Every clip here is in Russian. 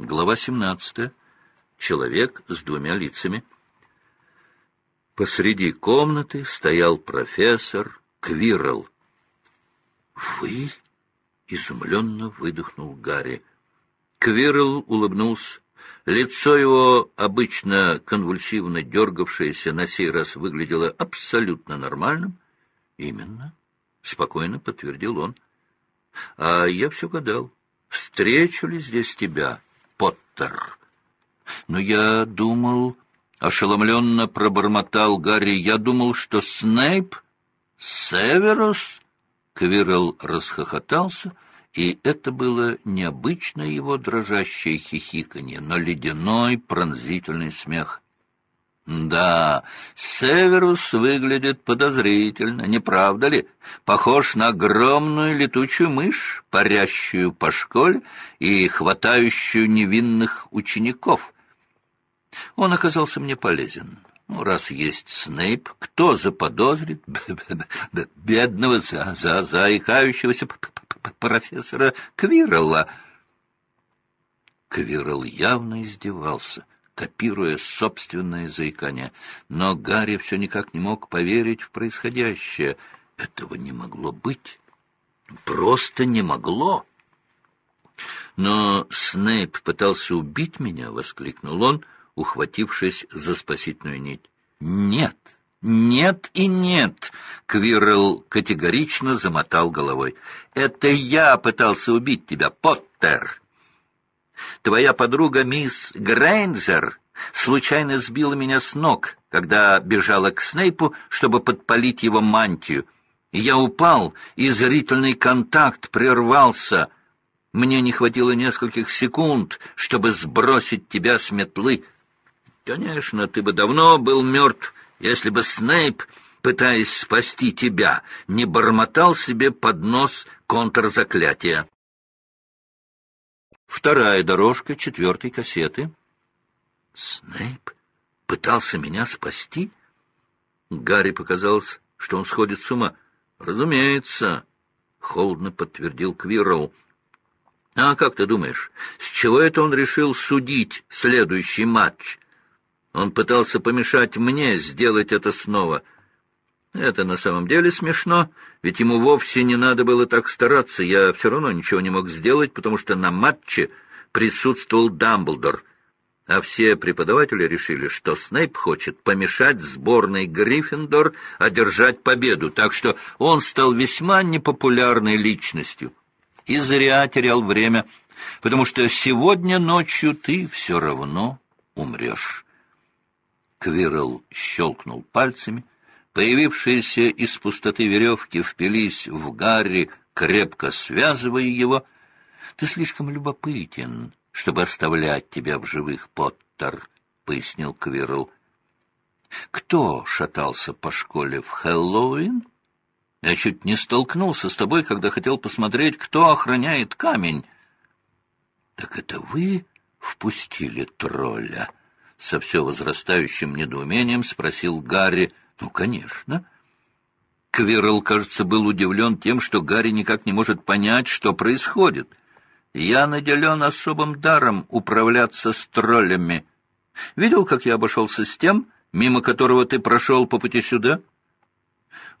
Глава 17. Человек с двумя лицами. Посреди комнаты стоял профессор Квирл. «Вы?» — изумленно выдохнул Гарри. Квирл улыбнулся. Лицо его, обычно конвульсивно дергавшееся, на сей раз выглядело абсолютно нормальным. «Именно», — спокойно подтвердил он. «А я все гадал, встречу ли здесь тебя, Поттер?» «Но я думал...» — ошеломленно пробормотал Гарри. «Я думал, что Снейп...» «Северус?» Квирл расхохотался — и это было необычно его дрожащее хихиканье, но ледяной пронзительный смех. Да, Северус выглядит подозрительно, не правда ли? Похож на огромную летучую мышь, парящую по школе и хватающую невинных учеников. Он оказался мне полезен. Ну, раз есть Снейп, кто заподозрит бедного, за, за, заикающегося профессора Квиррелла? Квиррелл явно издевался, копируя собственное заикание, но Гарри все никак не мог поверить в происходящее. Этого не могло быть. Просто не могло. Но Снейп пытался убить меня, — воскликнул он, — ухватившись за спасительную нить. «Нет, нет и нет!» — Квирл категорично замотал головой. «Это я пытался убить тебя, Поттер!» «Твоя подруга мисс Грейнджер случайно сбила меня с ног, когда бежала к Снейпу, чтобы подпалить его мантию. Я упал, и зрительный контакт прервался. Мне не хватило нескольких секунд, чтобы сбросить тебя с метлы». Конечно, ты бы давно был мертв, если бы Снейп, пытаясь спасти тебя, не бормотал себе под нос контрзаклятия. Вторая дорожка четвертой кассеты. Снейп пытался меня спасти? Гарри показалось, что он сходит с ума. Разумеется, холодно подтвердил Квирроу. А как ты думаешь, с чего это он решил судить следующий матч? Он пытался помешать мне сделать это снова. Это на самом деле смешно, ведь ему вовсе не надо было так стараться. Я все равно ничего не мог сделать, потому что на матче присутствовал Дамблдор, а все преподаватели решили, что Снейп хочет помешать сборной Гриффиндор одержать победу, так что он стал весьма непопулярной личностью. И зря терял время, потому что сегодня ночью ты все равно умрешь. Квирл щелкнул пальцами. Появившиеся из пустоты веревки впились в Гарри, крепко связывая его. — Ты слишком любопытен, чтобы оставлять тебя в живых, Поттер, — пояснил Квирл. — Кто шатался по школе в Хэллоуин? Я чуть не столкнулся с тобой, когда хотел посмотреть, кто охраняет камень. — Так это вы впустили тролля? — со все возрастающим недоумением спросил Гарри. «Ну, конечно». Квирл, кажется, был удивлен тем, что Гарри никак не может понять, что происходит. «Я наделен особым даром управляться с троллями. Видел, как я обошелся с тем, мимо которого ты прошел по пути сюда?»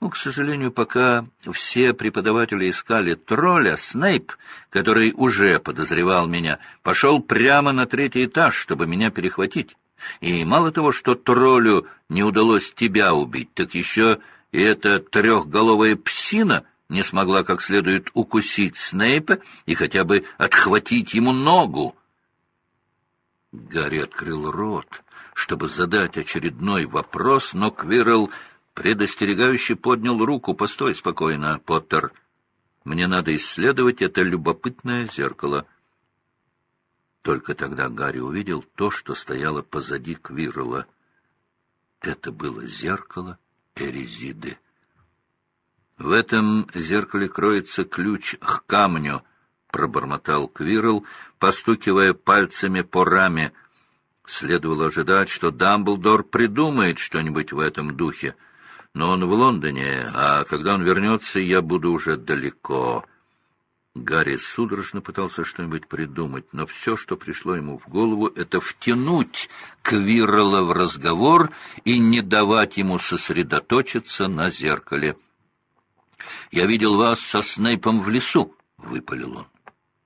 Ну, к сожалению, пока все преподаватели искали тролля, Снейп, который уже подозревал меня, пошел прямо на третий этаж, чтобы меня перехватить. И мало того, что троллю не удалось тебя убить, так еще и эта трехголовая псина не смогла как следует укусить Снейпа и хотя бы отхватить ему ногу. Гарри открыл рот, чтобы задать очередной вопрос, но Квирл предостерегающе поднял руку. «Постой спокойно, Поттер. Мне надо исследовать это любопытное зеркало». Только тогда Гарри увидел то, что стояло позади Квирла. Это было зеркало Эрезиды. «В этом зеркале кроется ключ к камню», — пробормотал Квирл, постукивая пальцами по раме. Следовало ожидать, что Дамблдор придумает что-нибудь в этом духе. Но он в Лондоне, а когда он вернется, я буду уже далеко. Гарри судорожно пытался что-нибудь придумать, но все, что пришло ему в голову, это втянуть Квирла в разговор и не давать ему сосредоточиться на зеркале. «Я видел вас со Снейпом в лесу», — выпалил он.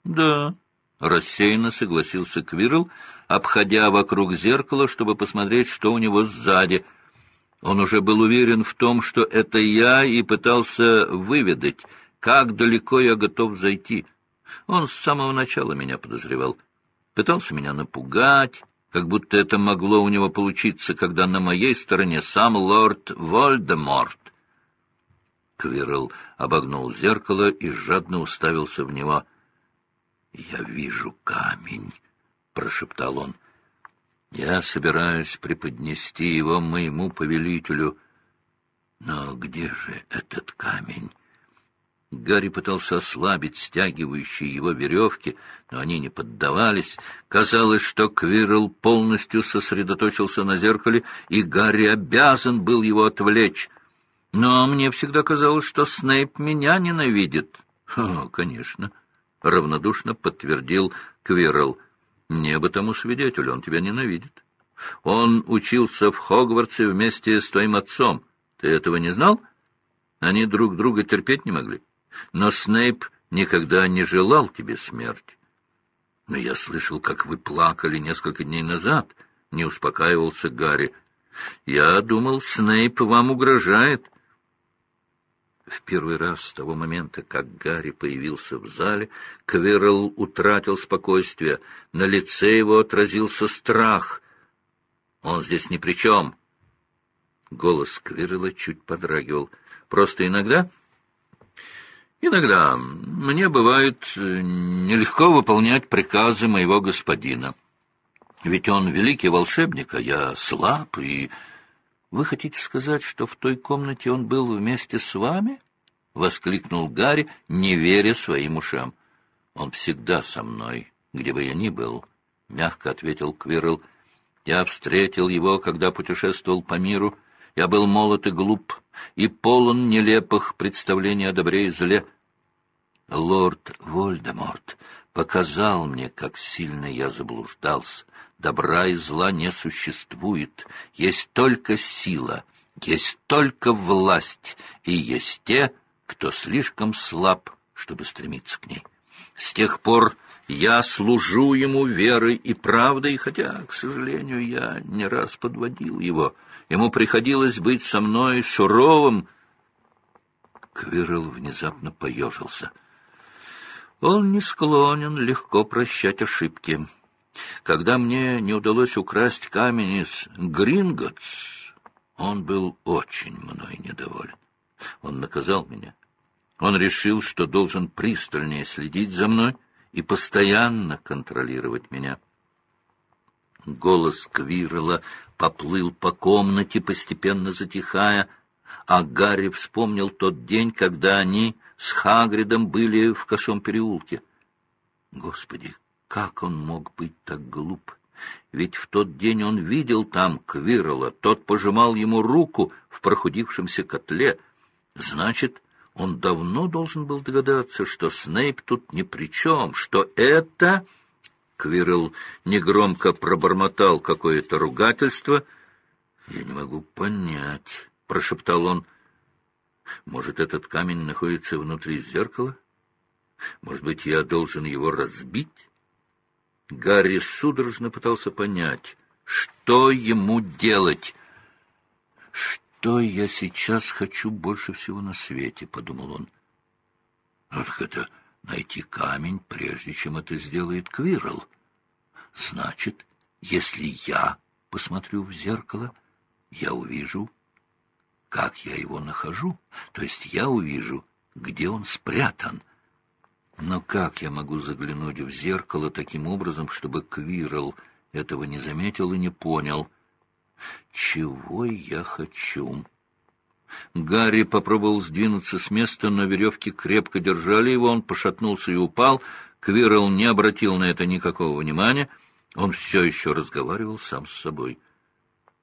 «Да», — рассеянно согласился Квирл, обходя вокруг зеркала, чтобы посмотреть, что у него сзади. Он уже был уверен в том, что это я, и пытался выведать — как далеко я готов зайти. Он с самого начала меня подозревал. Пытался меня напугать, как будто это могло у него получиться, когда на моей стороне сам лорд Вольдеморт. Квирл обогнул зеркало и жадно уставился в него. «Я вижу камень», — прошептал он. «Я собираюсь преподнести его моему повелителю. Но где же этот камень?» Гарри пытался ослабить стягивающие его веревки, но они не поддавались. Казалось, что Квирл полностью сосредоточился на зеркале, и Гарри обязан был его отвлечь. Но мне всегда казалось, что Снейп меня ненавидит. — конечно, — равнодушно подтвердил Квирл. — Небо тому свидетель, он тебя ненавидит. Он учился в Хогвартсе вместе с твоим отцом. Ты этого не знал? Они друг друга терпеть не могли. — но Снейп никогда не желал тебе смерти. Но я слышал, как вы плакали несколько дней назад, — не успокаивался Гарри. Я думал, Снейп вам угрожает. В первый раз с того момента, как Гарри появился в зале, Квирл утратил спокойствие. На лице его отразился страх. «Он здесь ни при чем!» Голос Квирла чуть подрагивал. «Просто иногда Иногда мне бывает э, нелегко выполнять приказы моего господина. Ведь он великий волшебник, а я слаб, и... Вы хотите сказать, что в той комнате он был вместе с вами? — воскликнул Гарри, не веря своим ушам. — Он всегда со мной, где бы я ни был, — мягко ответил Квирл. Я встретил его, когда путешествовал по миру. Я был молод и глуп, и полон нелепых представлений о добре и зле. Лорд Вольдеморт показал мне, как сильно я заблуждался. Добра и зла не существует. Есть только сила, есть только власть, и есть те, кто слишком слаб, чтобы стремиться к ней. С тех пор я служу ему верой и правдой, хотя, к сожалению, я не раз подводил его. Ему приходилось быть со мной суровым. Квирл внезапно поежился — он не склонен легко прощать ошибки. Когда мне не удалось украсть камень из Гринготс, он был очень мной недоволен. Он наказал меня. Он решил, что должен пристальнее следить за мной и постоянно контролировать меня. Голос Квирла поплыл по комнате, постепенно затихая, а Гарри вспомнил тот день, когда они с Хагридом были в косом переулке. Господи, как он мог быть так глуп? Ведь в тот день он видел там Квирла, тот пожимал ему руку в прохудившемся котле. Значит, он давно должен был догадаться, что Снейп тут ни при чем, что это... Квирл негромко пробормотал какое-то ругательство. «Я не могу понять», — прошептал он. Может, этот камень находится внутри зеркала? Может быть, я должен его разбить? Гарри судорожно пытался понять, что ему делать. «Что я сейчас хочу больше всего на свете?» — подумал он. «Вот это найти камень, прежде чем это сделает Квирл. Значит, если я посмотрю в зеркало, я увижу как я его нахожу, то есть я увижу, где он спрятан. Но как я могу заглянуть в зеркало таким образом, чтобы Квирл этого не заметил и не понял? Чего я хочу? Гарри попробовал сдвинуться с места, но веревки крепко держали его, он пошатнулся и упал. Квирл не обратил на это никакого внимания. Он все еще разговаривал сам с собой.